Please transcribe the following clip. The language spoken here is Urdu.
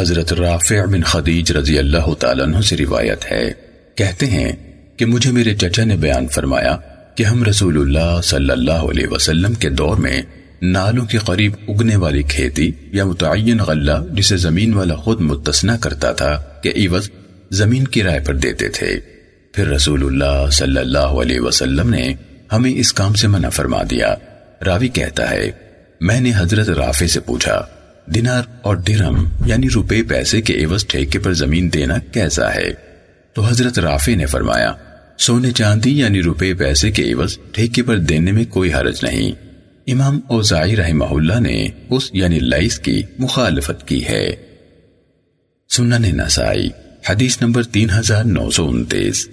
حضرت رافع بن خدیج رضی اللہ تعالیٰ عنہ سے روایت ہے۔ کہتے ہیں کہ مجھے میرے چچا نے بیان فرمایا کہ ہم رسول اللہ صلی اللہ علیہ وسلم کے دور میں نالوں کے قریب اگنے والی کھیتی یا متعین غلہ جسے زمین والا خود متصنع کرتا تھا کہ عوض زمین کی رائے پر دیتے تھے۔ پھر رسول اللہ صلی اللہ علیہ وسلم نے ہمیں اس کام سے منع فرما دیا۔ راوی کہتا ہے، میں نے حضرت رافع سے پوچھا دینار اور درم یعنی روپے پیسے کے عوض ٹھیکے پر زمین دینا کیسا ہے؟ تو حضرت رافع نے فرمایا، سونے چاندی یعنی روپے پیسے کے عوض ٹھیکے پر دینے میں کوئی حرج نہیں۔ امام اوزائی رحمہ اللہ نے اس یعنی لائس کی مخالفت کی ہے۔ سنن نسائی، حدیث نمبر تین ہزار نو سو انتیس۔